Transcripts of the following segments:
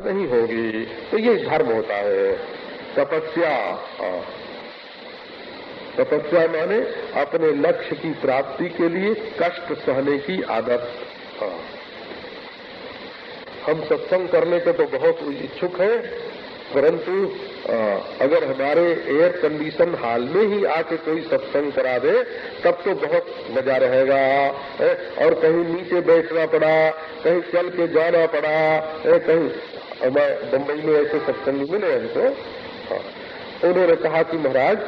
नहीं होगी तो ये धर्म होता है तपस्या। तपस्या माने अपने लक्ष्य की प्राप्ति के लिए कष्ट सहने की आदत। हम सत्संग करने के तो बहुत इच्छुक हैं, परंतु अगर हमारे एयर कंडीशन हाल में ही आके कोई सत्संग करा दे, तब तो बहुत मज़ा रहेगा और कहीं नीचे बैठना पड़ा, कहीं चल के जाना पड़ा कहीं मैं बम्बई में ऐसे सत्संग मिले हमको हाँ। उन्होंने कहा कि महाराज,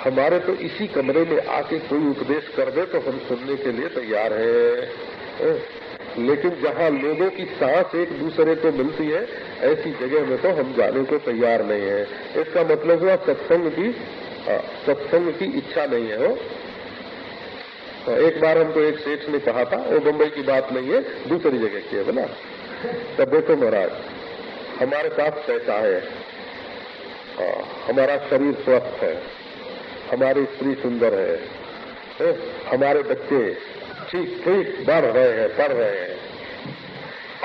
हमारे तो इसी कमरे में आके कोई उपदेश कर दे तो हम सुनने के लिए तैयार हैं। लेकिन जहाँ लोगों की सांस एक दूसरे को मिलती है, ऐसी जगह में तो हम जाने को तैयार नहीं है। इसका मतलब हुआ सत्संग की सत्संग की इच्छा नहीं है वो तो एक बार हमको एक सेठ ने कहा था, वो बम्बई की बात नहीं है, दूसरी जगह की है बोला तब देखो महाराज हमारे पास पैसा है। आ, हमारा शरीर स्वस्थ है। हमारी स्त्री सुंदर है, है हमारे बच्चे ठीक ठीक बढ़ रहे हैं पढ़ रहे हैं।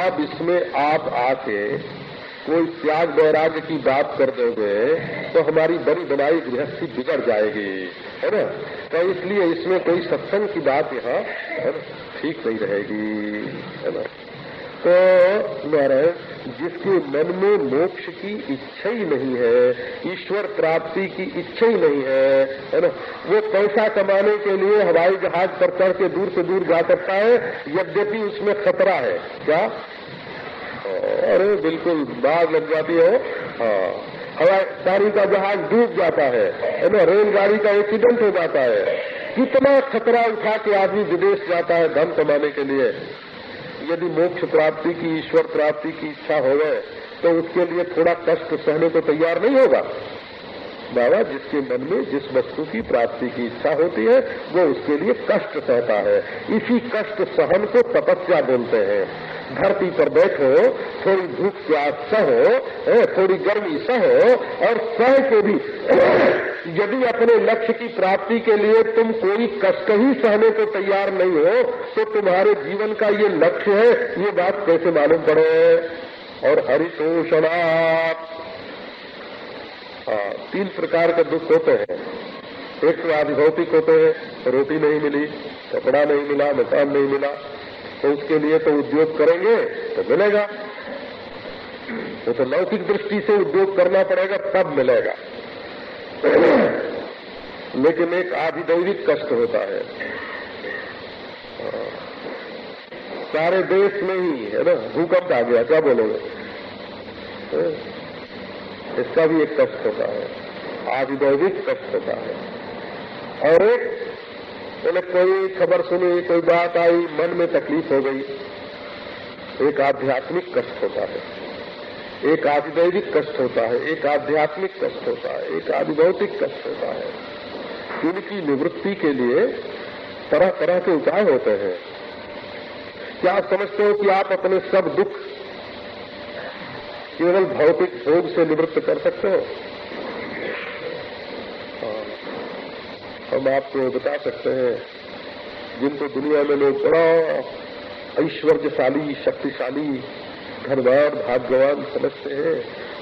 अब इसमें आप आके कोई त्याग वैराग्य की बात कर दोगे तो हमारी बड़ी बनाई गृहस्थी बिगड़ जाएगी है ना? तो इसलिए इसमें कोई सत्संग की बात यहाँ ठीक नहीं रहेगी है ना? तो नारायण जिसके मन में मोक्ष की इच्छा ही नहीं है, ईश्वर प्राप्ति की इच्छा ही नहीं है है ना? वो पैसा कमाने के लिए हवाई जहाज़ पर चढ़ के दूर से दूर जा सकता है, यद्यपि उसमें खतरा है। क्या? अरे, बिल्कुल बाघ लग जाती है। हाँ हवाई गाड़ी का जहाज़ डूब जाता है है ना? रेलगाड़ी का एक्सीडेंट हो जाता है। कितना खतरा उठा के आदमी विदेश जाता है धन कमाने के लिए। यदि मोक्ष प्राप्ति की, ईश्वर प्राप्ति की इच्छा हो गए तो उसके लिए थोड़ा कष्ट सहने को तैयार नहीं होगा। बाबा, जिसके मन में जिस वस्तु की प्राप्ति की इच्छा होती है, वो उसके लिए कष्ट सहता है। इसी कष्ट सहन को तपस्या बोलते हैं। धरती पर बैठो थोड़ी धूप प्यास सहो थोड़ी गर्मी सहो और सह के भी। यदि अपने लक्ष्य की प्राप्ति के लिए तुम कोई कष्ट ही सहने को तैयार नहीं हो तो तुम्हारे जीवन का ये लक्ष्य है ये बात कैसे मालूम पड़े? और हरितोषणा। हाँ, तीन प्रकार के दुख होते हैं। एक तो आदि भौतिक होते हैं रोटी नहीं मिली कपड़ा नहीं मिला मकान नहीं मिला तो उसके लिए तो उद्योग करेंगे तो मिलेगा। वो तो लौकिक दृष्टि से उद्योग करना पड़ेगा, तब मिलेगा। लेकिन एक आधिदैविक कष्ट होता है। सारे देश में ही, है ना, भूकंप आ गया, क्या बोलोगे? इसका भी एक कष्ट होता है आधिदैविक कष्ट होता है। और एक बोले कोई खबर सुनी, कोई बात आई, मन में तकलीफ़ हो गई। एक आध्यात्मिक कष्ट होता है। एक आधिदैविक कष्ट होता है, एक आध्यात्मिक कष्ट होता है, एक आधिभौतिक कष्ट होता है। इनकी निवृत्ति के लिए तरह तरह के उपाय होते हैं। क्या आप समझते हो कि आप अपने सब दुख केवल भौतिक भोग से निवृत्त कर सकते हो? हम आपको बता सकते हैं जिनको दुनिया में लोग बड़ा ऐश्वर्यशाली शक्तिशाली धनवान भाग्यवान समझते हैं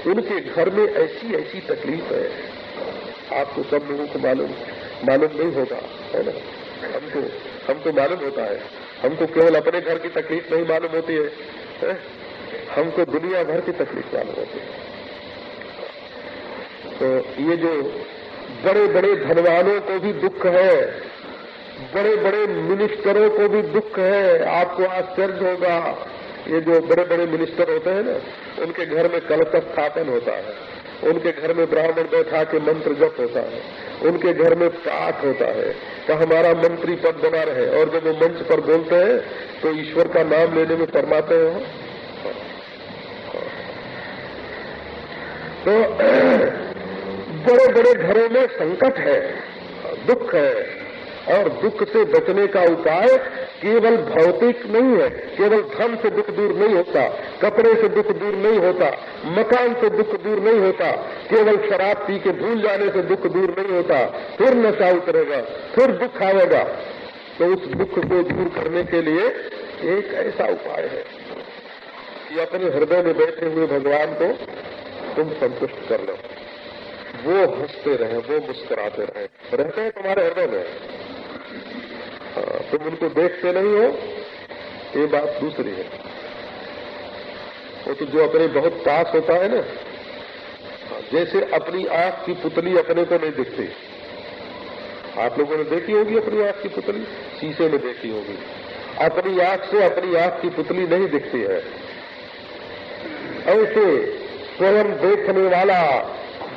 उनके घर में ऐसी ऐसी तकलीफ़ है। आपको सब लोगों को मालूम मालूम नहीं होगा है ना? हमको हमको मालूम होता है। हमको केवल अपने घर की तकलीफ़ नहीं मालूम होती है, है? हमको दुनिया भर की तकलीफ़ मालूम होती है। तो ये जो बड़े बड़े धनवानों को भी दुख है। बड़े बड़े मिनिस्टरों को भी दुख है। आपको आश्चर्य होगा। ये जो बड़े बड़े मिनिस्टर होते हैं ना, उनके घर में कलश स्थापन होता है। उनके घर में ब्राह्मण बैठा के मंत्र जप होता है। उनके घर में पाठ होता है। तो हमारा मंत्री पद बना रहे। और जब वो मंच पर बोलते हैं तो ईश्वर का नाम लेने में फरमाते हैं। तो बड़े बड़े घरों में संकट है, दुख है, और दुख से बचने का उपाय केवल भौतिक नहीं है, केवल धन से दुख दूर नहीं होता, कपड़े से दुख दूर नहीं होता, मकान से दुख दूर नहीं होता, केवल शराब पी के भूल जाने से दुख दूर नहीं होता, फिर नशा उतरेगा, फिर दुख आएगा। तो उस दुख को दूर करने के लिए एक ऐसा उपाय है कि अपने हृदय में बैठे हुए भगवान को तुम संतुष्ट कर लो। वो हँसते रहे वो मुस्कुराते रहे। रहते हैं तुम्हारे हृदय में। हाँ, तुम उनको देखते नहीं हो ये बात दूसरी है। वो तो जो अपने बहुत पास होता है ना हाँ, जैसे अपनी आँख की पुतली अपने को नहीं दिखती। आप लोगों ने देखी होगी अपनी आँख की पुतली? शीशे में देखी होगी। अपनी आँख से अपनी आँख की पुतली नहीं दिखती है। ऐसे स्वयं देखने वाला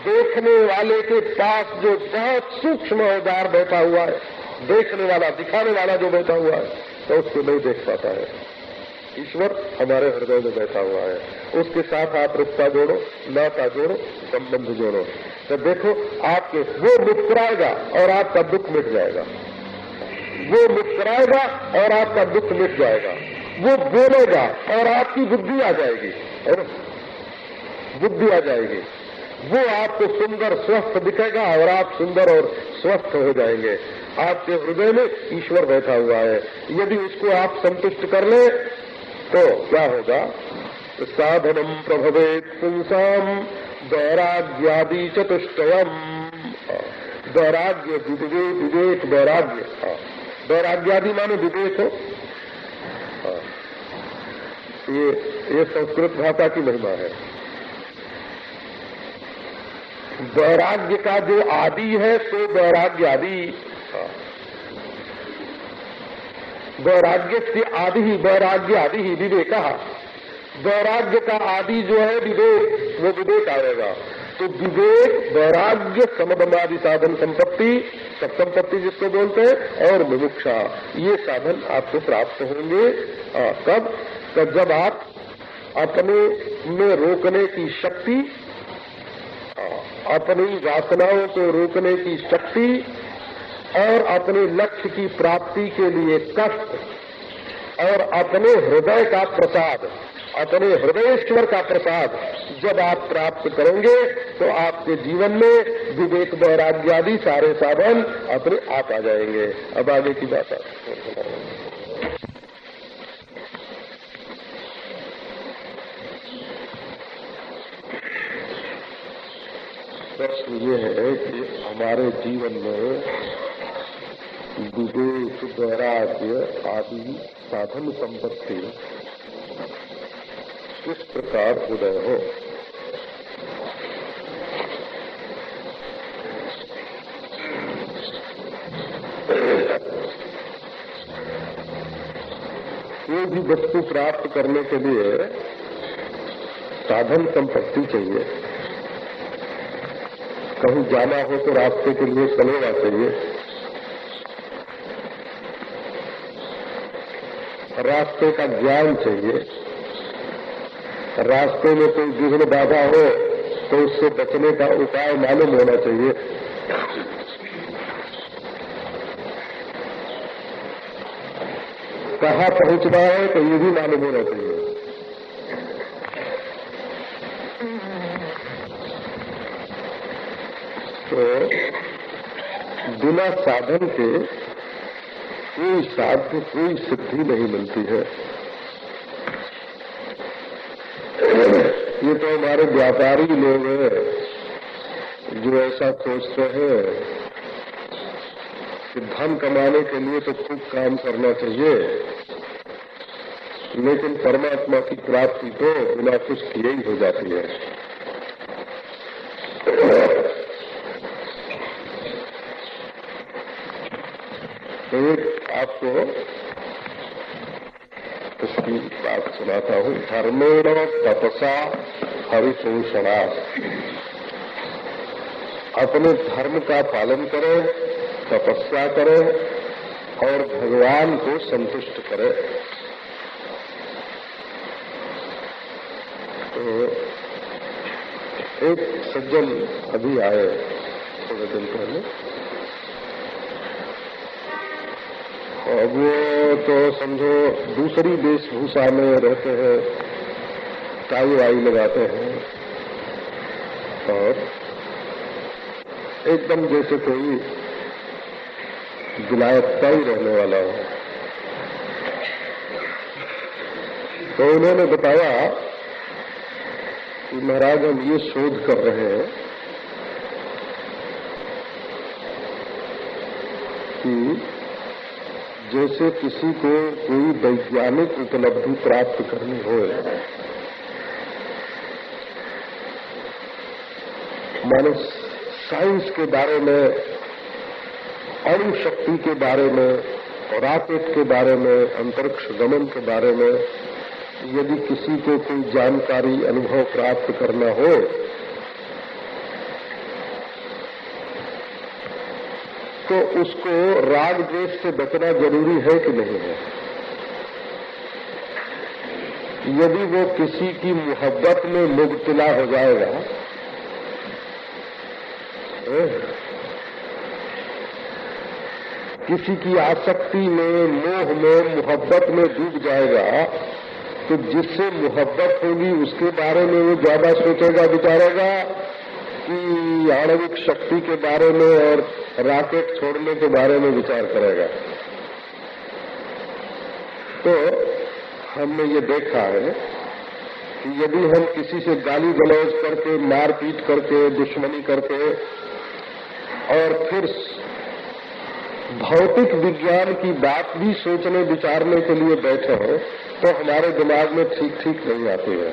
देखने वाले के पास जो बहुत सूक्ष्म औज़ार बैठा हुआ है, देखने वाला, दिखाने वाला जो बैठा हुआ है तो उसको नहीं देख पाता है। ईश्वर हमारे हृदय में बैठा हुआ है। उसके साथ आप रिश्ता जोड़ो, नाता जोड़ो, संबंध जोड़ो। तो देखो, आपके, वो मुस्कुराएगा और आपका दुख मिट जाएगा। वो मुस्कुराएगा और आपका दुख मिट जाएगा। वो बोलेगा और आपकी बुद्धि आ जाएगी। है ना? बुद्धि आ जाएगी। वो आपको सुंदर, स्वस्थ दिखेगा और आप सुंदर और स्वस्थ हो जाएँगे। आपके हृदय में ईश्वर बैठा हुआ है। यदि उसको आप संतुष्ट कर ले तो क्या होगा? साधनम प्रभवेत पुंसाम, वैराग्यादि चतुष्टयम। वैराग्य विवेक विवेक वैराग्य। वैराग्यादि माने विवेक हो। ये ये संस्कृत भाषा की महिमा है। वैराग्य का जो आदि है तो वैराग्य आदि वैराग्य से आदि ही वैराग्य आदि ही विवेक। वैराग्य का आदि जो है विवेक वो विवेक आएगा। तो विवेक वैराग्य समबंधादि साधन संपत्ति सब संपत्ति जिसको बोलते हैं और विमुक्षा ये साधन आपको प्राप्त होंगे। आ, कब? तो जब आप अपने में रोकने की शक्ति अपनी वासनाओं को रोकने की शक्ति और अपने लक्ष्य की प्राप्ति के लिए कष्ट और अपने हृदय का प्रसाद, अपने हृदय हृदयेश्वर का प्रसाद जब आप प्राप्त करेंगे तो आपके जीवन में विवेक, वैराग्यादि सारे साधन अपने आप आ जाएँगे। अब आगे की बात है। प्रश्न ये है कि हमारे जीवन में विवेक, वैराग्य आदि साधन संपत्ति किस प्रकार उदय हो? कोई भी वस्तु प्राप्त करने के लिए साधन संपत्ति चाहिए। कहीं जाना हो तो रास्ते के लिए चलेगा चाहिए। रास्ते का ज्ञान चाहिए। रास्ते में कोई विघ्न बाधा हो तो उससे बचने का उपाय मालूम होना चाहिए। कहाँ पहुँचना है तो ये भी मालूम होना चाहिए। तो बिना साधन के कोई साध्य, कोई सिद्धि नहीं मिलती है। ये तो हमारे व्यापारी लोग हैं जो ऐसा सोचते हैं कि धन कमाने के लिए तो खूब काम करना चाहिए, लेकिन परमात्मा की प्राप्ति तो बिना कुछ किए ही हो जाती है एक आपको उसकी बात सुनाता हूँ। धर्मेण तपसा हरिपोषणा अपने धर्म का पालन करें, तपस्या करें और भगवान को संतुष्ट करें। तो एक सज्जन अभी आए थोड़े दिन पहले और वो तो समझो, दूसरी वेशभूषा में रहते हैं टाई वाई लगाते हैं। और एकदम जैसे कोई विलायतता ही रहने वाला हो। तो उन्होंने बताया कि महाराज हम ये शोध कर रहे हैं कि जैसे किसी को कोई वैज्ञानिक उपलब्धि प्राप्त करनी हो। मानो साइंस के बारे में अणु शक्ति के बारे में रॉकेट के बारे में, अंतरिक्ष गमन के बारे में, यदि किसी को कोई जानकारी, अनुभव प्राप्त करना हो तो उसको राग द्वेष से बचना ज़रूरी है कि नहीं है? यदि वो किसी की मोहब्बत में मुबतला हो जाएगा किसी की आसक्ति में, मोह में, मोहब्बत में डूब जाएगा तो जिससे मोहब्बत होगी उसके बारे में वो ज़्यादा सोचेगा, विचारेगा कि आणविक शक्ति के बारे में और रॉकेट छोड़ने के बारे में विचार करेगा। तो हमने ये देखा है कि यदि हम किसी से गाली गलौज करके, मारपीट करके, दुश्मनी करके, और फिर भौतिक विज्ञान की बात भी सोचने, विचारने के लिए बैठे हैं तो हमारे दिमाग में ठीक ठीक नहीं आती है।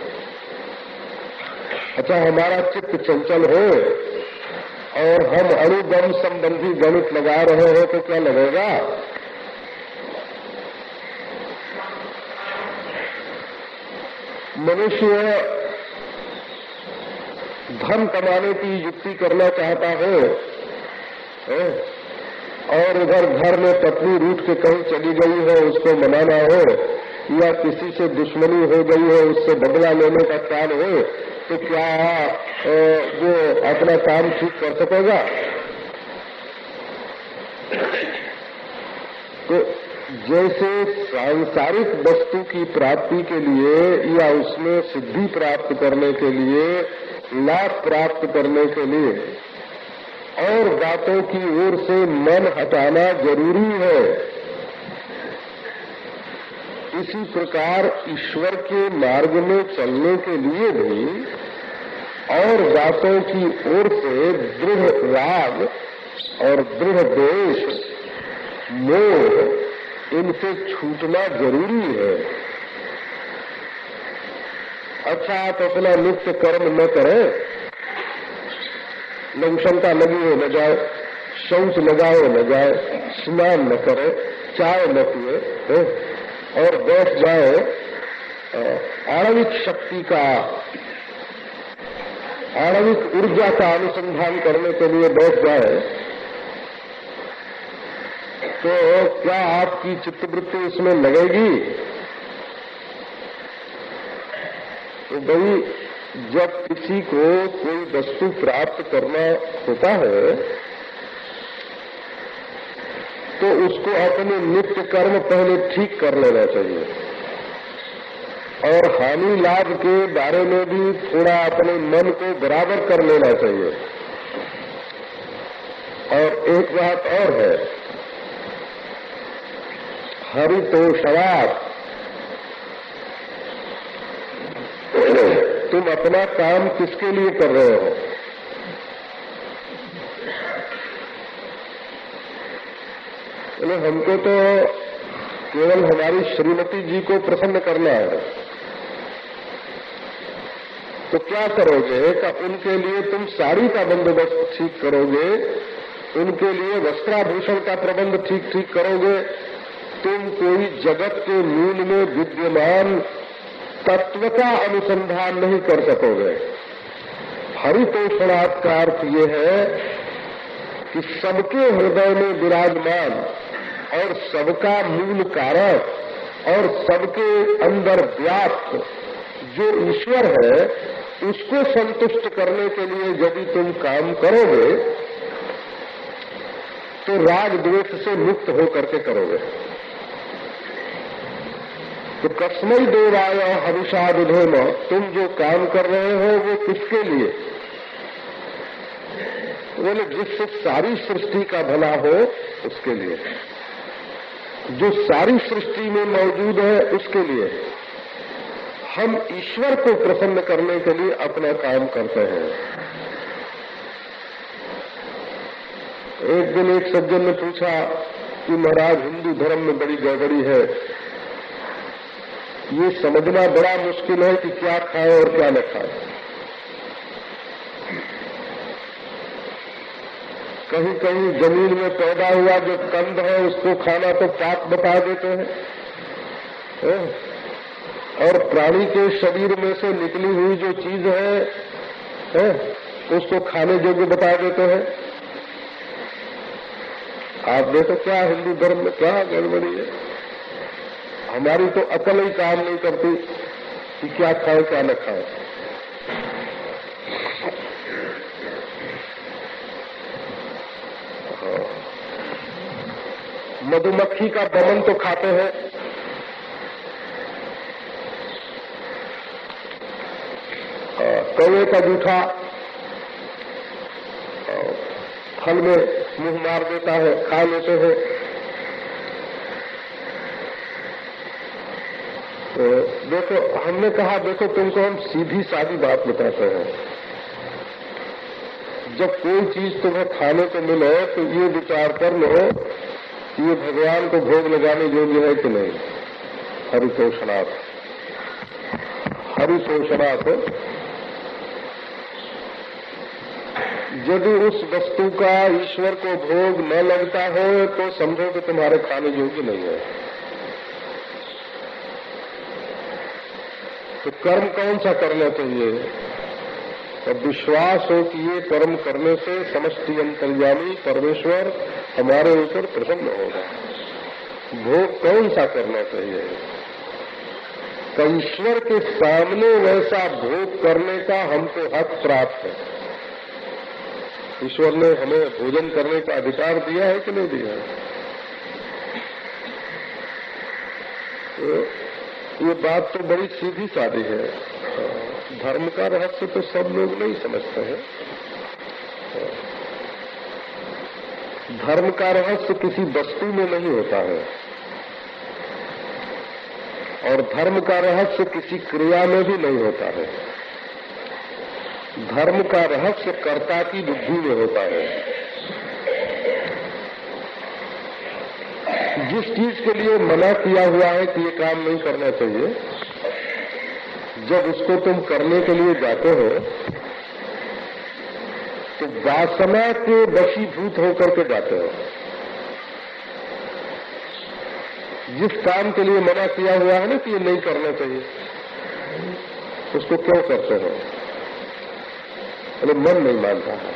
अच्छा हमारा चित्त चंचल हो और हम अणुगम संबंधी गणित लगा रहे हैं तो क्या लगेगा? मनुष्य धन कमाने की युक्ति करना चाहता है और उधर घर में पत्नी रूट के कहीं चली गई हो, उसको मनाना हो, या किसी से दुश्मनी हो गई हो, उससे बदला लेने का ख्याल हो तो क्या वो अपना काम ठीक कर सकेगा? तो जैसे सांसारिक वस्तु की प्राप्ति के लिए या उसमें सिद्धि प्राप्त करने के लिए, लाभ प्राप्त करने के लिए, और बातों की ओर से मन हटाना ज़रूरी है। इसी प्रकार ईश्वर के मार्ग में चलने के लिए भी और बातों की ओर से दृढ़ राग और दृढ़ देश, मोह, इनसे छूटना ज़रूरी है। अच्छा आप अपना नित्य कर्म न करें। लघुशंका लगी हो न जाए, शौच लगाए न जाए, स्नान न करे, चाय न पिए और बैठ जाए आणविक शक्ति का, आणविक ऊर्जा का अनुसंधान करने के लिए बैठ जाए तो क्या आपकी चित्तवृत्ति इसमें लगेगी? तो भाई, जब किसी को कोई वस्तु प्राप्त करना होता है तो उसको अपने नित्य कर्म पहले ठीक कर लेना चाहिए। और हानि लाभ के बारे में भी थोड़ा अपने मन को बराबर कर लेना चाहिए। और एक बात और है हरितोषवाद तुम अपना काम किसके लिए कर रहे हो? बोले हमको तो केवल हमारी श्रीमती जी को प्रसन्न करना है। तो क्या करोगे? का उनके लिए तुम साड़ी का बंदोबस्त ठीक करोगे? उनके लिए वस्त्राभूषण का प्रबंध ठीक ठीक करोगे? तुम कोई जगत के मूल में विद्यमान तत्व का अनुसंधान नहीं कर सकोगे। हरितोषणात् अर्थ ये है कि सबके हृदय में विराजमान और सबका मूल कारक और सबके अंदर व्याप्त जो ईश्वर है, उसको संतुष्ट करने के लिए यदि तुम काम करोगे तो राग द्वेष से मुक्त होकर के करोगे। तो कस्मई देवाय हविषा विधेम, तुम जो काम कर रहे हो वो किसके लिए? बोले, जिससे सारी सृष्टि का भला हो, उसके लिए। जो सारी सृष्टि में मौजूद है, उसके लिए हम ईश्वर को प्रसन्न करने के लिए अपना काम करते हैं। एक दिन एक सज्जन ने पूछा कि महाराज, हिंदू धर्म में बड़ी गड़बड़ी है। ये समझना बड़ा मुश्किल है कि क्या खाए और क्या न खाए। कहीं कहीं ज़मीन में पैदा हुआ जो कंद है उसको खाना तो पाप बता देते हैं। है? और प्राणी के शरीर में से निकली हुई जो चीज़ है, है उसको खाने योग्य बता देते हैं। आप देखो क्या हिंदू धर्म में क्या गड़बड़ी है। हमारी तो अकल ही काम नहीं करती कि क्या खाए क्या न खाए। मधुमक्खी का दमन तो खाते हैं। कौवे का जूठा फल में मुँह मार देता है, खा लेते हैं। तो देखो, हमने कहा, देखो, तुमको हम सीधी सादी बात बताते हैं। जब कोई चीज़ तुम्हें खाने को मिले तो ये विचार कर लो ये भगवान को भोग लगाने योग्य है कि नहीं? हरितोषणाथ हरितोषणाथ यदि उस वस्तु का ईश्वर को भोग न लगता हो तो समझो कि तुम्हारे खाने योग्य नहीं है। तो कर्म कौन सा करना चाहिए विश्वास हो कि ये कर्म करने से समष्टि अंतर्यामी परमेश्वर हमारे ऊपर प्रसन्न होगा। भोग कौन सा करना चाहिए? तो ईश्वर के सामने वैसा भोग करने का हमको हक प्राप्त है। ईश्वर ने हमें भोजन करने का अधिकार दिया है कि नहीं दिया है? तो ये बात तो बड़ी सीधी सादी है। धर्म का रहस्य तो सब लोग नहीं समझते हैं। धर्म का रहस्य किसी वस्तु में नहीं होता है। और धर्म का रहस्य किसी क्रिया में भी नहीं होता है। धर्म का रहस्य कर्ता की बुद्धि में होता है। जिस चीज़ के लिए मना किया हुआ है कि ये काम नहीं करना चाहिए जब उसको तुम करने के लिए जाते हो तो वासना के वशीभूत होकर के जाते हो। जिस काम के लिए मना किया हुआ है ना कि ये नहीं करना चाहिए, उसको क्यों करते हो? अरे, मन नहीं मानता। है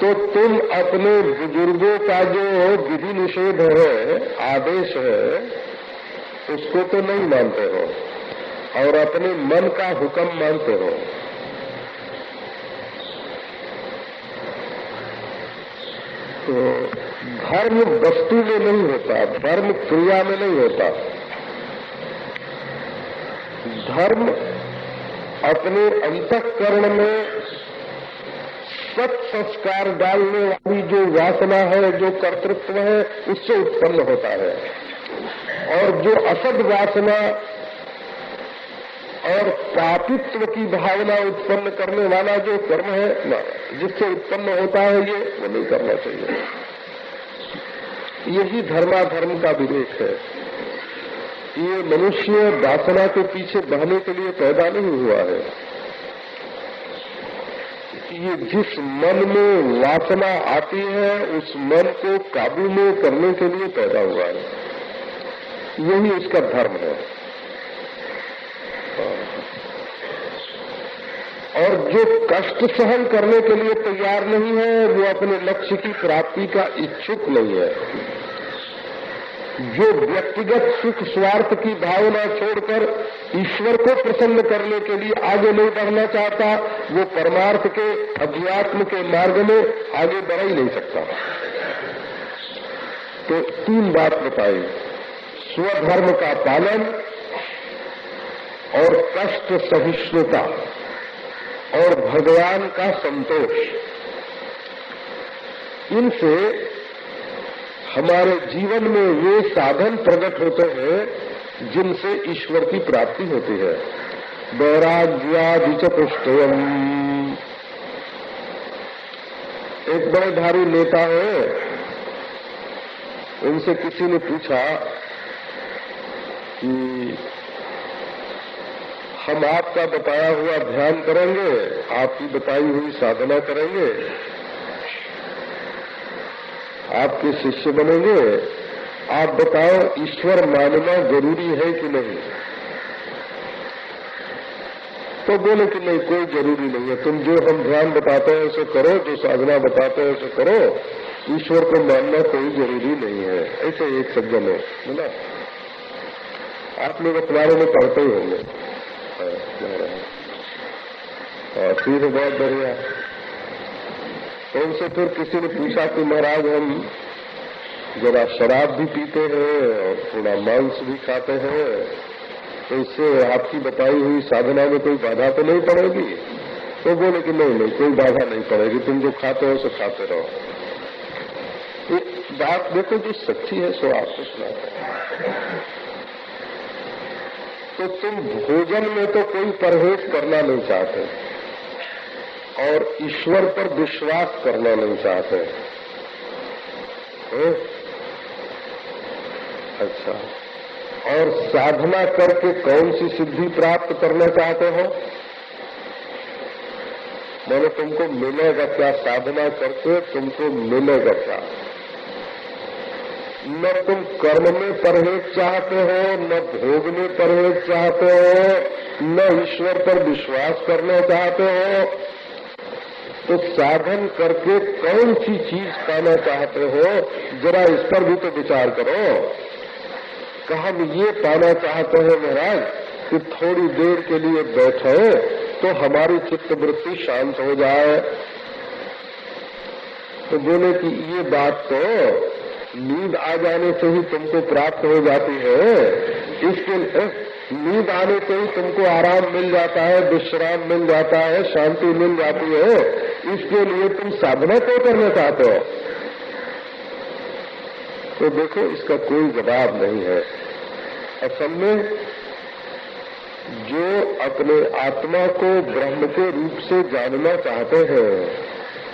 तो तुम अपने बुज़ुर्गों का जो विधि निषेध है, आदेश है उसको तो नहीं मानते हो, और अपने मन का हुक्म मानते हो। तो धर्म वस्तु में नहीं होता, धर्म क्रिया में नहीं होता। धर्म अपने अंतकरण में सत संस्कार डालने वाली जो वासना है, जो कर्तृत्व है, उससे उत्पन्न होता है। और जो असद वासना और पापित्व की भावना उत्पन्न करने वाला जो कर्म है जिससे उत्पन्न होता है ये, वो नहीं करना चाहिए। यही धर्माधर्म का विवेक है। ये मनुष्य वासना के पीछे बहने के लिए पैदा नहीं हुआ है। ये जिस मन में वासना आती है, उस मन को काबू में करने के लिए पैदा हुआ है। यही उसका धर्म है। और जो कष्ट सहन करने के लिए तैयार नहीं है, वो अपने लक्ष्य की प्राप्ति का इच्छुक नहीं है। जो व्यक्तिगत सुख स्वार्थ की भावना छोड़कर ईश्वर को प्रसन्न करने के लिए आगे नहीं बढ़ना चाहता, वो परमार्थ के, अध्यात्म के मार्ग में आगे बढ़ ही नहीं सकता। तो तीन बात बताई स्वधर्म का पालन और कष्ट सहिष्णुता और भगवान का संतोष। इनसे हमारे जीवन में वे साधन प्रकट होते हैं जिनसे ईश्वर की प्राप्ति होती है। वैराग्यादि चतुष्टयम एक बड़े भारी नेता है। उनसे किसी ने पूछा कि हम आपका बताया हुआ ध्यान करेंगे, आपकी बताई हुई साधना करेंगे, आपके शिष्य बनेंगे। आप बताओ, ईश्वर मानना ज़रूरी है कि नहीं? तो बोले कि नहीं, कोई ज़रूरी नहीं है। तुम जो हम ध्यान बताते हैं, उसे करो, जो साधना बताते हैं, उसे करो। ईश्वर को मानना कोई ज़रूरी नहीं है। ऐसे एक सज्जन है, बोला। आप लोग अखबारों में पढ़ते ही होंगे। और ठीक बहुत बढ़िया। तो उनसे फिर किसी ने पूछा कि महाराज, हम जरा शराब भी पीते हैं और थोड़ा मांस भी खाते हैं तो इससे आपकी बताई हुई साधना में कोई बाधा तो नहीं पड़ेगी? तो बोले कि नहीं नहीं, कोई बाधा नहीं पड़ेगी, तुम जो खाते हो, सो खाते रहो। ये बात देखो, जो सच्ची है, सो आपको सुना तो तुम भोजन में तो कोई परहेज करना नहीं चाहते और ईश्वर पर विश्वास करना नहीं चाहते। अच्छा। और साधना करके कौन सी सिद्धि प्राप्त करना चाहते हो? मैंने तुमको मिलेगा क्या? साधना करके तुमको मिलेगा क्या? न तुम कर्म में परहेज चाहते हो, न भोग में परहेज चाहते हो, न ईश्वर पर विश्वास करना चाहते हो तो साधन करके कौन सी चीज़ पाना चाहते हो? जरा इस पर भी तो विचार करो। कहा ये पाना चाहते हैं महाराज कि थोड़ी देर के लिए बैठे तो हमारी चित्त वृत्ति शांत हो जाए। तो बोले कि ये बात तो नींद आ जाने से ही तुमको प्राप्त हो जाती है। इसके नींद आने से ही तुमको आराम मिल जाता है, विश्राम मिल जाता है, शांति मिल जाती है। इसके लिए तुम साधना क्यों करना चाहते हो? तो देखो, इसका कोई जवाब नहीं है। असल में, जो अपने आत्मा को ब्रह्म के रूप से जानना चाहते हैं,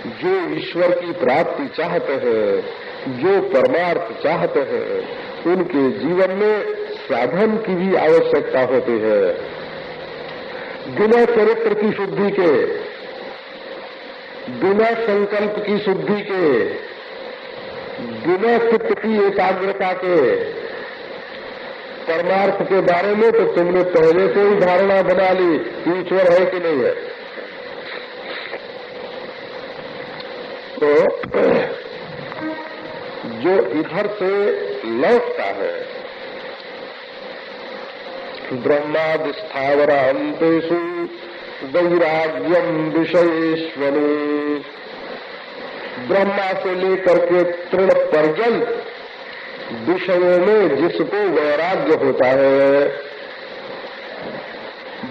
जो ईश्वर की प्राप्ति चाहते हैं जो परमार्थ चाहते हैं, उनके जीवन में साधन की भी आवश्यकता होती है। बिना चरित्र की शुद्धि के, बिना संकल्प की शुद्धि के, बिना चित्त की एकाग्रता के, परमार्थ के बारे में तो तुमने पहले से ही धारणा बना ली कि ईश्वर है कि नहीं है। तो जो इधर से लौटता है। ब्रह्माद स्थावरांतेषु वैराग्यम विषयेश्वरू। ब्रह्मा से लेकर के तृण परजल विषयों में जिसको वैराग्य होता है।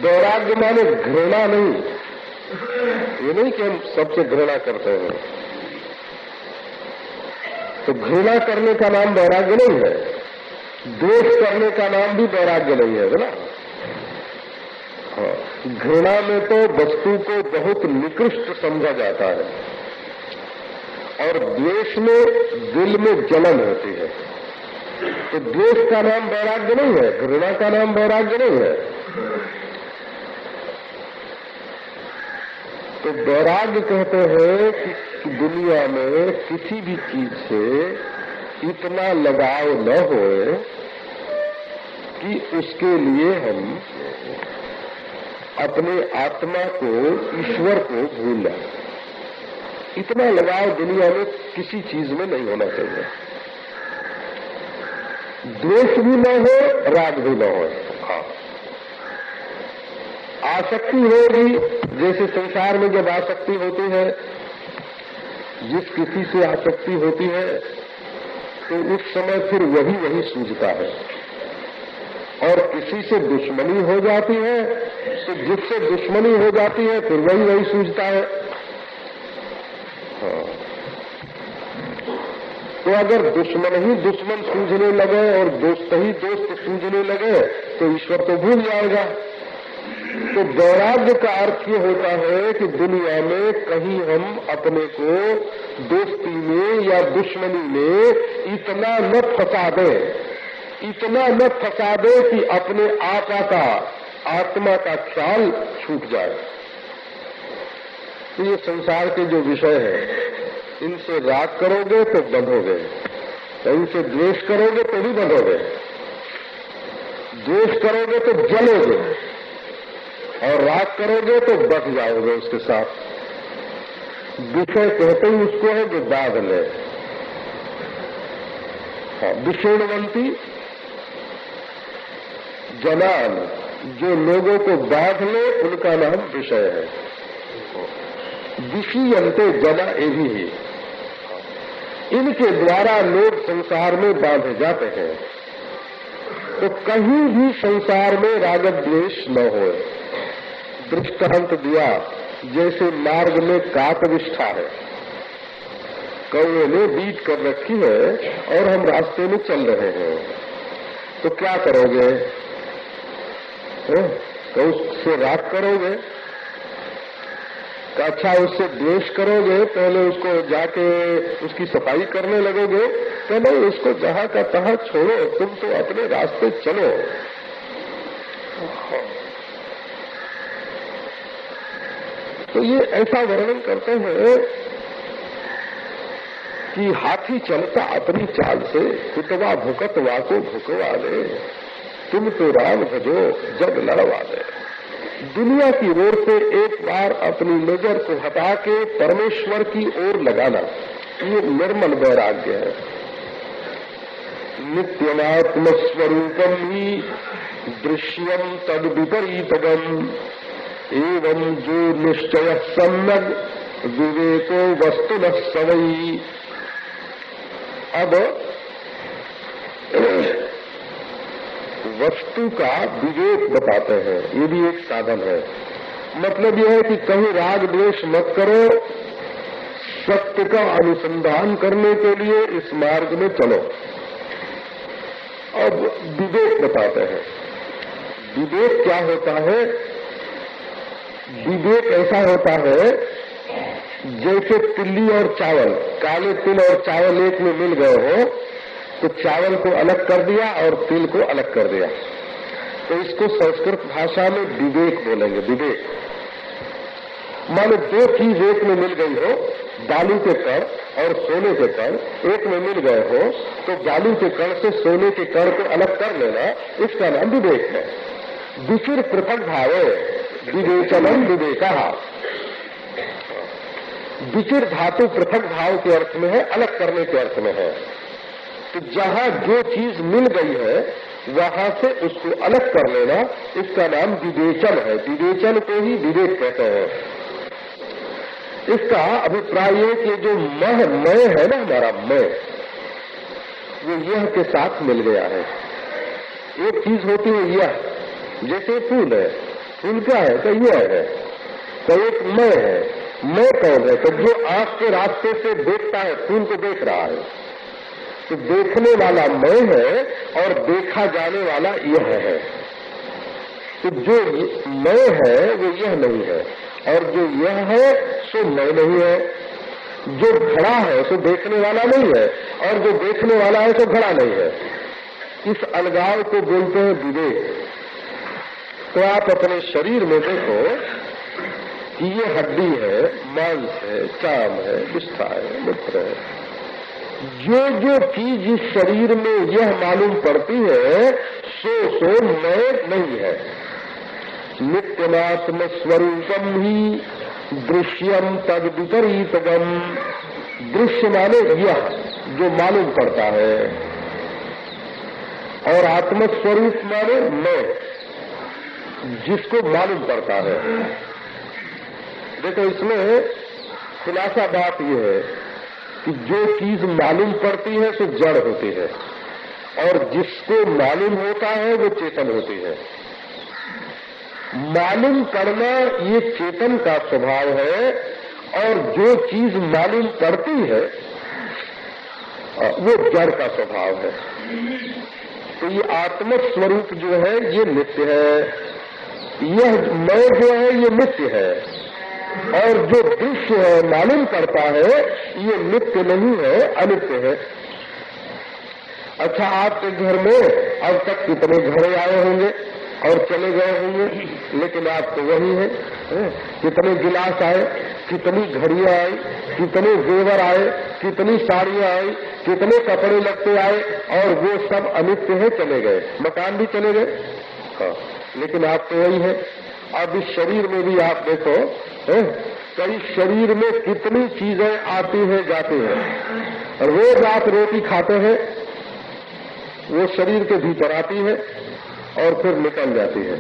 वैराग्य माने घृणा नहीं। ये नहीं कि हम सबसे घृणा करते हैं। तो घृणा करने का नाम वैराग्य नहीं है। द्वेष करने का नाम भी वैराग्य नहीं है ना? हाँ घृणा में तो वस्तु को बहुत निकृष्ट समझा जाता है। और द्वेष में दिल में जलन होती है। तो द्वेष का नाम वैराग्य नहीं है, घृणा का नाम वैराग्य नहीं है। तो वैराग्य कहते हैं कि दुनिया में किसी भी चीज़ से इतना लगाव न हो कि उसके लिए हम अपने आत्मा को, ईश्वर को भूल जाए। इतना लगाव दुनिया में किसी चीज़ में नहीं होना चाहिए। द्वेष भी न हो, राग भी न हो। हाँ। आसक्ति होगी, जैसे संसार में जब आसक्ति होती है जिस किसी से आसक्ति होती है तो उस समय फिर वही वही सूझता है। और किसी से दुश्मनी हो जाती है तो जिससे दुश्मनी हो जाती है, फिर वही वही सूझता है। हाँ। तो अगर दुश्मन ही दुश्मन सूझने लगे और दोस्त ही दोस्त सूझने लगे तो ईश्वर तो भूल जाएगा। तो वैराग्य का अर्थ ये होता है कि दुनिया में कहीं हम अपने को दोस्ती में या दुश्मनी में इतना न फंसा दे। इतना न फंसा दे कि अपने आका का, आत्मा का ख्याल छूट जाए। तो ये संसार के जो विषय है, इनसे राग करोगे तो बंधोगे। इनसे द्वेष करोगे तो भी बंधोगे। द्वेष करोगे तो जलोगे। और राग करोगे तो बच जाओगे उसके साथ। विषय कहते ही उसको है जो बाध ले। हाँ विषेणवंती, जनान, जो लोगों को बाध ले, उनका नाम विषय है। विषीयंते जना एवी ही। इनके द्वारा लोग संसार में बांधे जाते हैं। तो कहीं भी संसार में रागत द्वेष न हो दृष्टांत दिया, जैसे मार्ग में काक विष्ठा है। कौए ने बीट कर रखी है और हम रास्ते में चल रहे हैं। तो क्या करोगे? तो उससे राग करोगे? तो अच्छा उससे द्वेष करोगे, पहले उसको जाके उसकी सफ़ाई करने लगोगे तो नहीं, उसको जहाँ का तहा छोड़ो, तुम तो अपने रास्ते चलो। तो ये ऐसा वर्णन करते हैं कि हाथी चलता अपनी चाल से, कुतवा भुकतवा को भुकवा दे तुम तो राम भजो, जग लड़वा दे दुनिया की ओर से एक बार अपनी नज़र को हटा के परमेश्वर की ओर लगाना, ये निर्मल वैराग्य है। नित्यनात्म स्वरूपम ही दृश्यम तद विपरीतगम एवं जो निश्चय सम्यक विवेको वस्तु न सवई अब, वस्तु का विवेक बताते हैं। ये भी एक साधन है। मतलब यह है कि कहीं राग द्वेष मत करो। सत्य का अनुसंधान करने के लिए इस मार्ग में चलो। अब विवेक बताते हैं। विवेक क्या होता है? विवेक ऐसा होता है जैसे तिल्ली और चावल, काले तिल और चावल एक में मिल गए हो तो चावल को अलग कर दिया और तिल को अलग कर दिया। तो इसको संस्कृत भाषा में विवेक बोलेंगे, विवेक। मानो दो चीज़ एक में मिल गई हो बालू के कण और सोने के कण एक में मिल गए हो तो बालू के कण से सोने के कण को अलग कर लेना, इसका नाम विवेक है। पृथक भावे विवेचनम विवेका। विचिर धातु पृथक भाव के अर्थ में है, अलग करने के अर्थ में है। तो जहाँ जो चीज़ मिल गई है, वहाँ से उसको अलग कर लेना, इसका नाम विवेचन है। विवेचन को ही विवेक कहते हैं। इसका अभिप्राय है कि जो मह, मय है ना हमारा मय, वो यह के साथ मिल गया है। एक चीज़ होती है यह, जैसे फूल है। क्या है तो यह है तो एक मैं है। मैं कौन है? तो जो आँख के रास्ते से देखता है फूल को देख रहा है। तो देखने वाला मैं है और देखा जाने वाला यह है। तो जो मैं है, वो यह नहीं है। और जो यह है, सो मैं नहीं है। जो घड़ा है, सो देखने वाला नहीं है। और जो देखने वाला है, सो घड़ा नहीं है। इस अलगाव को बोलते हैं विवेक। तो आप अपने शरीर में देखो कि ये हड्डी है, मांस है, चाम है विस्था है, मित्र है। जो जो चीज़ इस शरीर में यह मालूम पड़ती है, सो सो मैं नहीं है। नित्यमात्म स्वरूपम ही दृश्यम तद विपरीतगम। दृश्य माने यह, जो मालूम पड़ता है। और आत्मस्वरूप माने मैं। जिसको मालूम पड़ता है। देखो, इसमें खुलासा बात यह है कि जो चीज़ मालूम पड़ती है, सो जड़ होती है। और जिसको मालूम होता है, वो चेतन होती है। मालूम करना ये चेतन का स्वभाव है, और जो चीज़ मालूम पड़ती है, वो जड़ का स्वभाव है। तो ये आत्मक स्वरूप जो है, ये नित्य है। यह मैं जो है, ये नित्य है। और जो दृश्य है, मालूम करता है, ये नित्य नहीं है, अनित्य है। अच्छा आपके घर में अब तक कितने घरे आए होंगे और चले गए होंगे, लेकिन आप तो वही है। कितने गिलास आए, कितनी घड़ियाँ आई, कितने जेवर आए, कितनी साड़ियाँ आई, कितने कपड़े लगते आए, और वो सब अनित्य है, चले गए। मकान भी चले गए? हाँ। लेकिन आप तो वही है। अब इस शरीर में भी आप देखो कई शरीर में कितनी चीज़ें आती हैं, जाती हैं। रोज आप रोटी खाते हैं, वो शरीर के भीतर आती है और फिर निकल जाती है।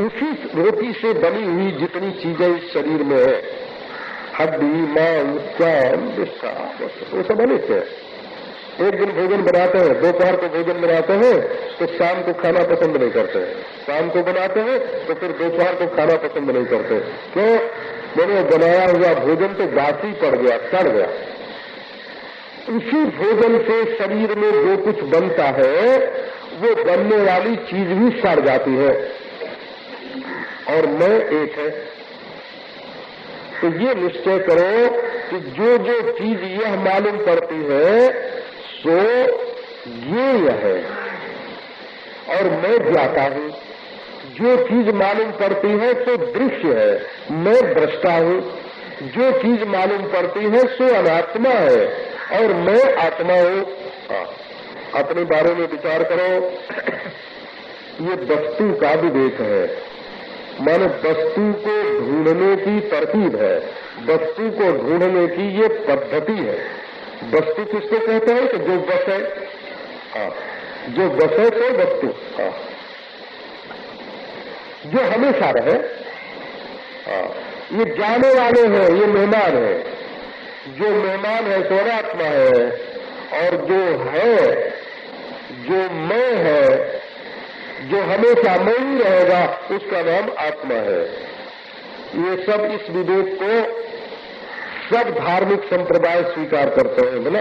उसी रोटी से बनी हुई जितनी चीज़ें इस शरीर में है, हड्डी, मांस चाम विस्सा वो सब अनित है। एक दिन भोजन बनाते हैं, दोपहर को भोजन बनाते हैं तो शाम को खाना पसंद नहीं करते। शाम को बनाते हैं तो फिर दोपहर को खाना पसंद नहीं करते। क्यों? मैंने बनाया हुआ भोजन तो बासी पड़ गया, सड़ गया। उसी भोजन से शरीर में जो कुछ बनता है, वो बनने वाली चीज़ भी सड़ जाती है। और मैं एक है। तो ये निश्चय करो कि जो जो चीज़ यह मालूम पड़ती है सो ये है। और मैं जाता हूँ। जो चीज़ मालूम पड़ती है सो दृश्य है। मैं दृष्टा हूँ। जो चीज़ मालूम पड़ती है सो अनात्मा है। और मैं आत्मा हूँ। हाँ, अपने बारे में विचार करो। ये वस्तु का विवेक है। मानो वस्तु को ढूँढने की तरकीब है। वस्तु को ढूँढने की ये पद्धति है। वस्तु किसको कहते हैं कि जो बस? है। हाँ जो बस है तो वस्तु। हाँ। जो हमेशा रहे। हाँ। ये जाने वाले हैं, ये मेहमान है। जो मेहमान है स्वरात्मा है, और जो है, जो मैं है, जो हमेशा मैं ही रहेगा, उसका नाम आत्मा है। ये सब इस विवेक को सब धार्मिक संप्रदाय स्वीकार करते हैं, बोला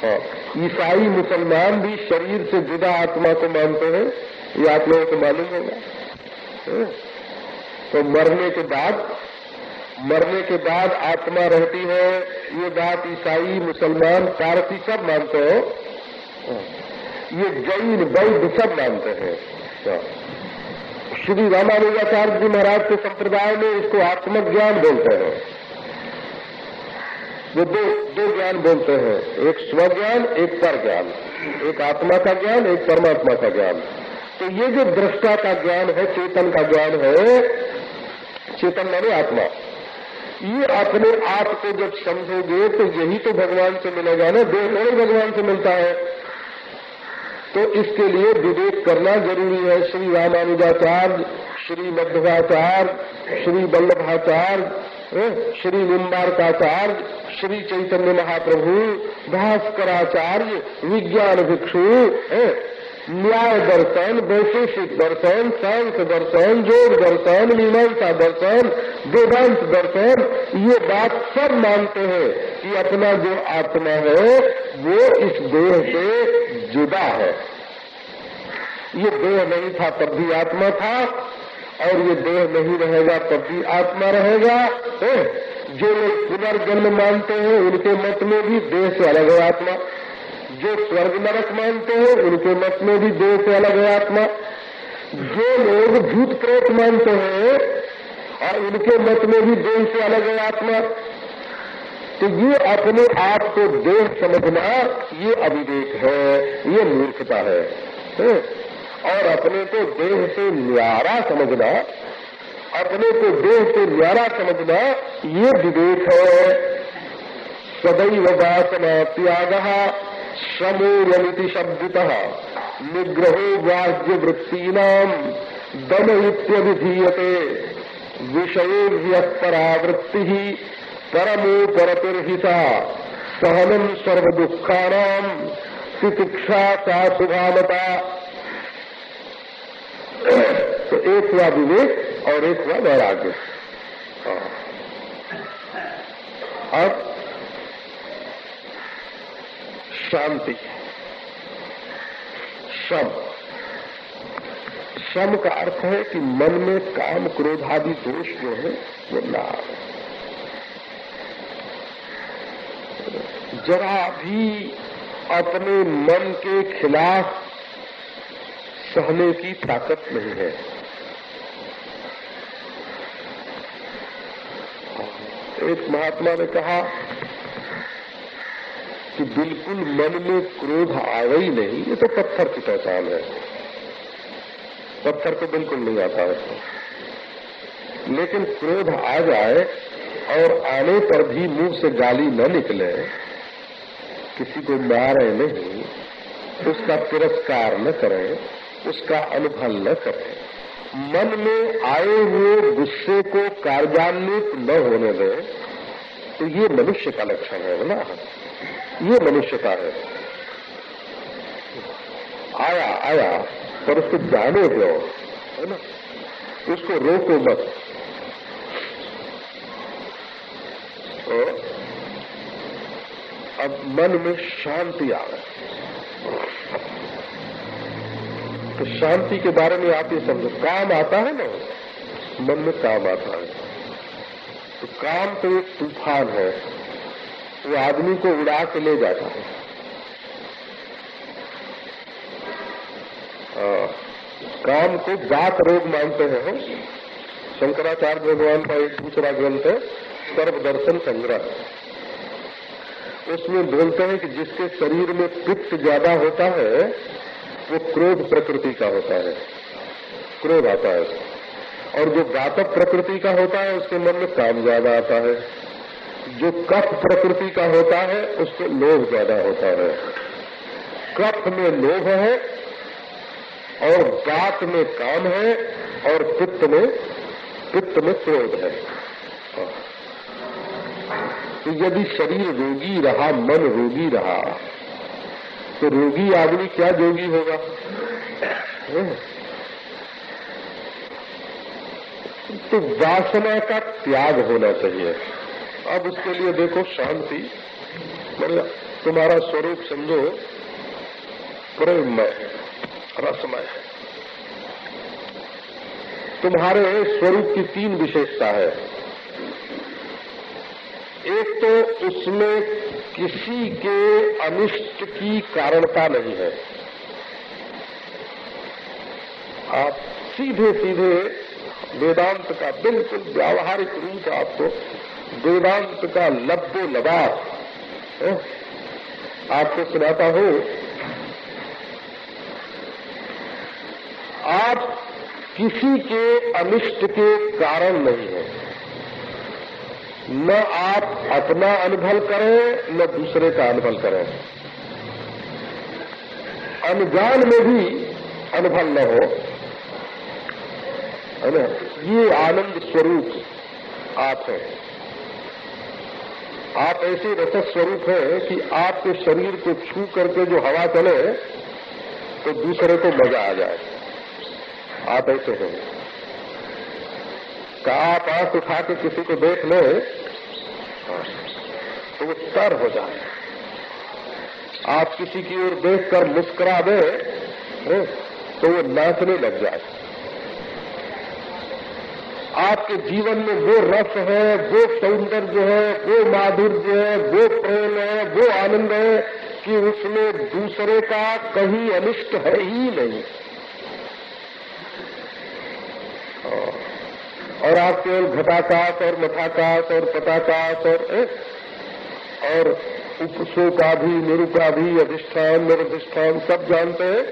हाँ ईसाई मुसलमान भी शरीर से जुदा आत्मा को मानते हैं, ये आप लोगों को मालूम होगा हाँ। तो मरने के बाद, मरने के बाद आत्मा रहती है, ये बात ईसाई मुसलमान पारसी सब मानते हो हाँ। ये जैन वैद्य सब मानते हैं हाँ। श्री रामानुजाचार्य जी महाराज के संप्रदाय में इसको आत्मक ज्ञान बोलते हैं। वो दो दो ज्ञान बोलते हैं। एक स्वज्ञान, एक पर ज्ञान एक आत्मा का ज्ञान, एक परमात्मा का ज्ञान। तो ये जो दृष्टा का ज्ञान है, चेतन का ज्ञान है, चेतन माने आत्मा। ये अपने आप को जब समझोगे तो यही तो भगवान से मिलेगा ना, दो भगवान से मिलता है। तो इसके लिए विवेक करना ज़रूरी है। श्री रामानुजाचार्य, श्री मध्वाचार्य, श्री वल्लभाचार्य श्री निम्बारकाचार्य, श्री चैतन्य महाप्रभु, भास्कराचार्य, विज्ञान भिक्षु न्याय दर्शन, वैशेषिक दर्शन सांख्य दर्शन योग दर्शन, मीमांसा दर्शन, वेदांत दर्शन, ये बात सब मानते हैं कि अपना जो आत्मा है, वो इस देह से जुदा है। ये देह नहीं था, तब भी आत्मा था, और ये देह नहीं रहेगा, तब भी आत्मा रहेगा। है? जो लोग पुनर्जन्म मानते हैं, उनके मत में भी देह से अलग है आत्मा। जो स्वर्ग नरक मानते हैं, उनके मत में भी देह से अलग है आत्मा। जो लोग भूत प्रेत मानते हैं, और उनके मत में भी देह से अलग है आत्मा। तो ये अपने आप को देह समझना ये अविवेक है ये मूर्खता है, है? और अपने को देह से न्यारा समझना अपने को देह से न्यारा समझना ये विवेक है सदैव वासना त्याग श्रमोयमिति शब्द निग्रहो व्याज्य वृत्तीनाम दम इत्यभिधीयते विषय परावृत्ति परमो परतिर्हिता सहनम सर्व चिकित्सा तितिक्षा का सुभावता तो एक हुआ विवेक और एक हुआ वैराग्य। हाँ। अब शांति। सम सम का अर्थ है कि मन में काम क्रोध आदि दोष जो है, वो ना आवे जरा भी अपने मन के खिलाफ सहने की ताकत नहीं है। एक महात्मा ने कहा कि बिल्कुल मन में क्रोध आवे ही नहीं, ये तो पत्थर की पहचान है। पत्थर को बिल्कुल नहीं आता है। लेकिन क्रोध आ जाए और आने पर भी मुँह से गाली न निकले किसी को मारे नहीं, उसका तिरस्कार न करें, उसका अनुभव न करें। मन में आए हुए गुस्से को कार्यान्वित न होने दें तो ये मनुष्य का लक्षण है ना? ये मनुष्य का है। आया आया, पर उसको जाने दो, है ना? उसको रोको मत। तो अब मन में शांति आ गई तो शांति के बारे में आप ये समझो काम आता है ना? मन में काम आता है। तो काम तो एक तूफ़ान है वो आदमी को उड़ा के ले जाता है। आ, काम को बात रोग मानते हैं हम शंकराचार्य भगवान का एक दूसरा ग्रंथ है सर्वदर्शन संग्रह। उसमें बोलते हैं कि जिसके शरीर में पित्त ज़्यादा होता है, वो क्रोध प्रकृति का होता है। क्रोध आता है और जो गातक प्रकृति का होता है, उसके मन में काम ज़्यादा आता है। जो कफ प्रकृति का होता है उसको लोभ ज़्यादा होता है। कफ में लोभ है, और गात में काम है, और पित्त में पित्त में क्रोध है। तो यदि शरीर रोगी रहा, मन रोगी रहा तो रोगी आदमी क्या जोगी होगा? तो वासना का त्याग होना चाहिए। अब उसके लिए देखो शांति। मतलब तुम्हारा स्वरूप समझो प्रेमय रसमय है। तुम्हारे स्वरूप की तीन विशेषता है। एक तो उसमें किसी के अनिष्ट की कारणता नहीं है। आप सीधे सीधे वेदांत का बिल्कुल व्यावहारिक रूप आपको वेदांत का लब्बो लबास आपको सुनाता हूँ। आप किसी के अनिष्ट के कारण नहीं है। न आप अपना अनुभव करें, न दूसरे का अनुभव करें। अनजान में भी अनुभव न हो, है ना? ये आनंद स्वरूप आप हैं। आप ऐसे रसद स्वरूप हैं कि आपके शरीर को छू करके जो हवा चले तो दूसरे को मज़ा आ जाए। आप ऐसे हैं। का आप आँख उठा के किसी को देख ले तो वो तर हो जाए। आप किसी की ओर देखकर मुस्कुरा दे तो वो नाचने लग जाए। आपके जीवन में वो रस है, वो सौंदर्य है, वो माधुर्य है, वो प्रेम है, वो आनंद है कि उसमें दूसरे का कहीं अनिष्ट है ही नहीं। और आप केवल घटाकाश और मथाकाश और पटाकाश और ए? और उपसो का भी निरु का भी, अधिष्ठान निरधिष्ठान सब जानते हैं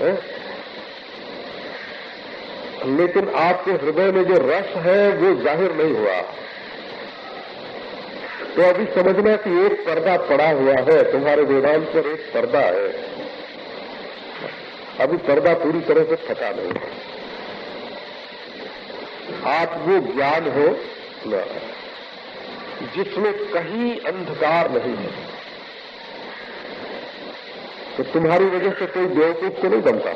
है? लेकिन आपके हृदय में जो रस है, वो ज़ाहिर नहीं हुआ तो अभी समझना कि एक पर्दा पड़ा हुआ है, तुम्हारे वेदांत पर एक पर्दा है अभी पर्दा पूरी तरह से फटा नहीं है आप वो ज्ञान हो जिसमें कहीं अंधकार नहीं है। तो तुम्हारी वजह से कोई बेवकूफ़ तो नहीं बनता।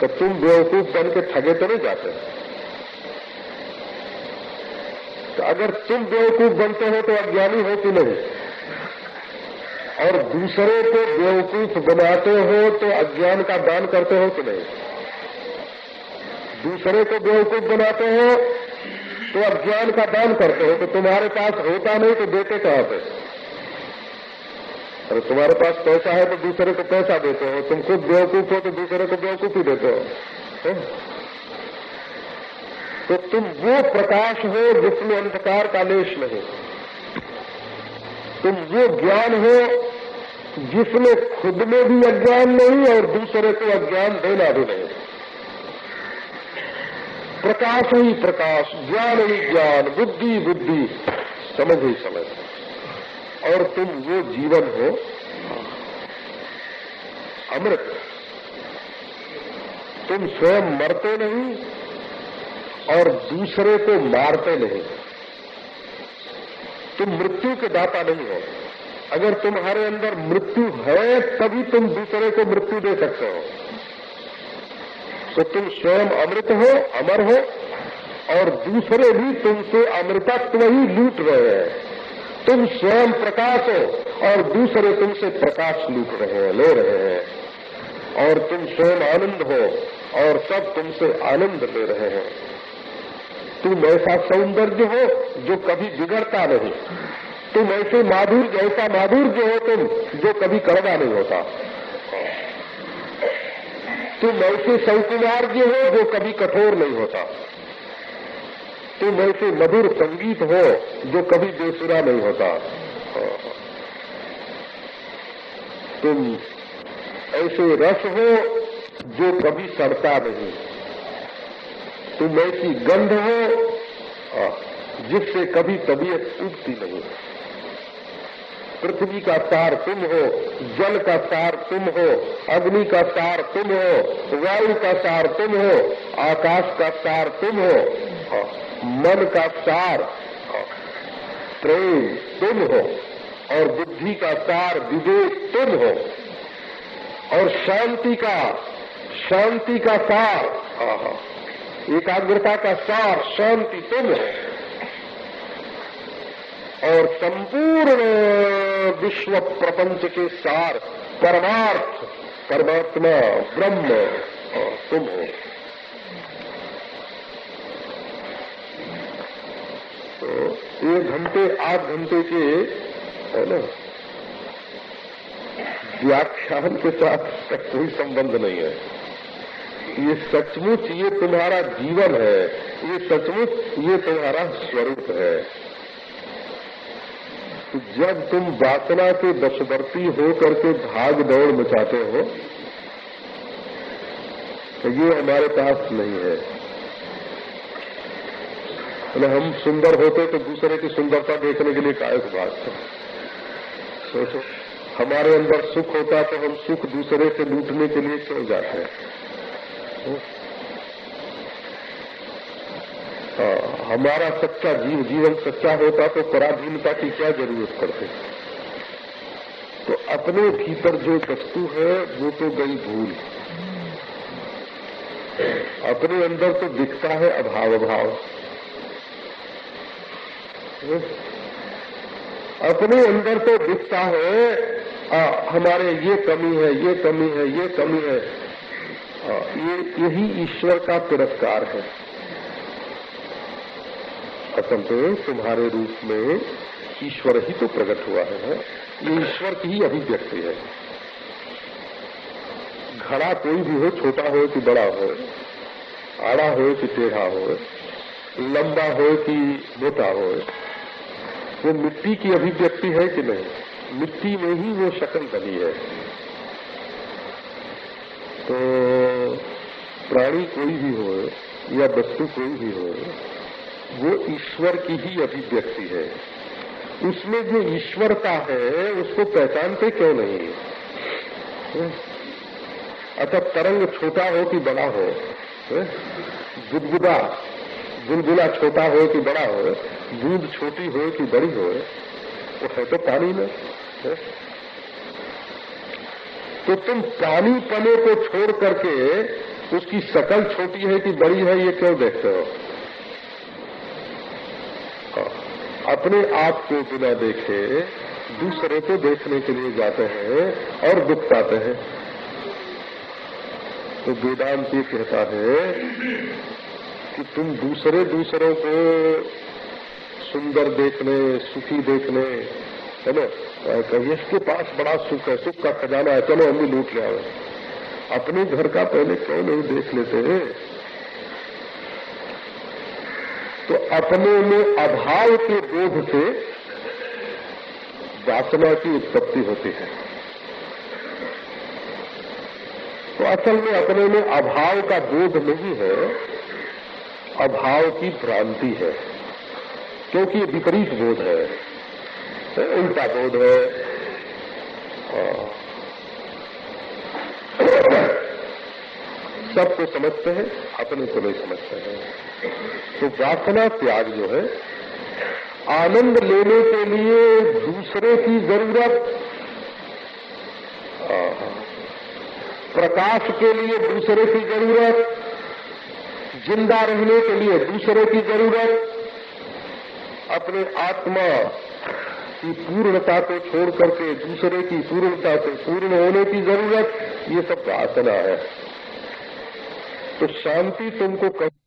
तो तुम बेवकूफ़ बन के ठगे तो नहीं जाते। तो अगर तुम बेवकूफ़ बनते हो तो अज्ञानी हो कि नहीं। और दूसरे को बेवकूफ़ बनाते हो तो अज्ञान का दान करते हो कि नहीं? दूसरे को बेवकूफ़ बनाते हो तो अज्ञान का दान करते हो तो तुम्हारे पास होता नहीं तो देते कहाँ पे अरे तुम्हारे पास पैसा है तो दूसरे को पैसा देते हो, तुम खुद बेवकूफ़ हो तो दूसरे को बेवकूफ़ देते हो, है? तो तुम वो प्रकाश हो जिसमें अंधकार का लेश नहीं। तुम वो ज्ञान हो जिसमें खुद में भी अज्ञान नहीं और दूसरे को अज्ञान देना भी नहीं। प्रकाश ही प्रकाश, ज्ञान ही ज्ञान, बुद्धि बुद्धि। समझ ही समझ। और तुम वो जीवन हो, अमृत। तुम स्वयं मरते नहीं, और दूसरे को मारते नहीं। तुम मृत्यु के दाता नहीं हो। अगर तुम्हारे अंदर मृत्यु है, तभी तुम दूसरे को मृत्यु दे सकते हो। तो तुम स्वयं अमृत हो, अमर हो, और दूसरे भी तुमसे अमृतत्व ही लूट रहे हैं। तुम स्वयं प्रकाश हो, और दूसरे तुमसे प्रकाश लूट रहे हैं, ले रहे हैं। और तुम स्वयं आनंद हो, और सब तुमसे आनंद ले रहे हैं। तुम ऐसा सौंदर्य हो, जो कभी बिगड़ता नहीं। तुम ऐसे माधुर्य, ऐसा माधुर्य हो तुम, जो कभी कड़वा नहीं होता। तुम ऐसे सौकुमार्य हो जो कभी कठोर नहीं होता। तुम ऐसे मधुर संगीत हो जो कभी बेसुरा नहीं होता। तुम ऐसे रस हो जो कभी सड़ता नहीं। तुम ऐसी गंध हो, जिससे कभी तबीयत उगती नहीं। पृथ्वी का सार तुम हो, जल का सार तुम हो, अग्नि का सार तुम हो, वायु का सार तुम हो, आकाश का सार तुम हो, मन का सार प्रेम तुम हो, और बुद्धि का सार विवेक तुम हो, और शांति का शांति का सार एकाग्रता का सार शांति तुम हो, और संपूर्ण विश्व प्रपंच के सार, परमार्थ, परमात्मा, ब्रह्म, तुम हो। तो एक घंटे, आठ घंटे के, है ना, व्याख्यान के साथ कोई संबंध नहीं है। ये सचमुच ये तुम्हारा जीवन है, ये सचमुच ये तुम्हारा स्वरूप है। जब तुम वासना के वशवर्ती हो करके भाग दौड़ मचाते हो तो ये हमारे पास नहीं है। तो हम सुंदर होते तो दूसरे की सुंदरता देखने के लिए कायक है। सोचो, हमारे अंदर सुख होता तो हम सुख दूसरे से लूटने के लिए क्यों जाते हैं हाँ, हमारा सच्चा जीव जीवन सच्चा होता तो पराधीनता की क्या ज़रूरत पड़ती? तो अपने भीतर जो वस्तु है वो तो गई भूल। अपने अंदर तो दिखता है अभाव अभाव अपने अंदर तो दिखता है आ, हमारे ये कमी है ये कमी है ये कमी है। आ, ये यही ईश्वर का तिरस्कार है। असल तुम्हारे रूप में ईश्वर ही तो प्रकट हुआ है ये ईश्वर की ही अभिव्यक्ति है। घड़ा कोई भी हो, छोटा हो कि बड़ा हो, आड़ा हो कि टेढ़ा हो, लंबा हो कि मोटा हो, वो मिट्टी की अभिव्यक्ति है कि नहीं? मिट्टी में ही वो शक्ल बनी है। तो प्राणी कोई भी हो या वस्तु कोई भी हो वो ईश्वर की ही अभिव्यक्ति है। उसमें जो ईश्वरता है, उसको पहचानते क्यों नहीं? अच्छा तरंग छोटा हो कि बड़ा हो? गुदगुदा गुलगुला छोटा हो कि बड़ा हो? बूंद छोटी हो कि बड़ी हो? वो है तो पानी में। तो तुम पानी पने को छोड़ करके उसकी शकल छोटी है कि बड़ी है, ये क्यों देखते हो? अपने आप को बिना देखे दूसरे को देखने के लिए जाते हैं और दुख पाते हैं। तो वेदांत ये कहता है कि तुम दूसरे दूसरों को सुंदर देखने, सुखी देखने, है ना? कहीं इसके पास बड़ा सुख है, सुख का खजाना है, चलो हम भी लूट ले अपने घर का पहले क्यों नहीं देख लेते? हैं तो अपने में अभाव के बोध से वासना की उत्पत्ति होती है। तो असल में अपने में अभाव का बोध नहीं है, अभाव की भ्रांति है, क्योंकि ये विपरीत बोध है। उल्टा बोध है सबको समझते हैं, अपने को नहीं समझते हैं। तो वासना त्याग जो है, आनंद लेने के लिए दूसरे की ज़रूरत प्रकाश के लिए दूसरे की ज़रूरत, ज़िंदा रहने के लिए दूसरे की ज़रूरत, अपने आत्मा की पूर्णता को छोड़ करके दूसरे की पूर्णता से पूर्ण होने की ज़रूरत, ये सब प्रार्थना है। तो शांति तुमको कहीं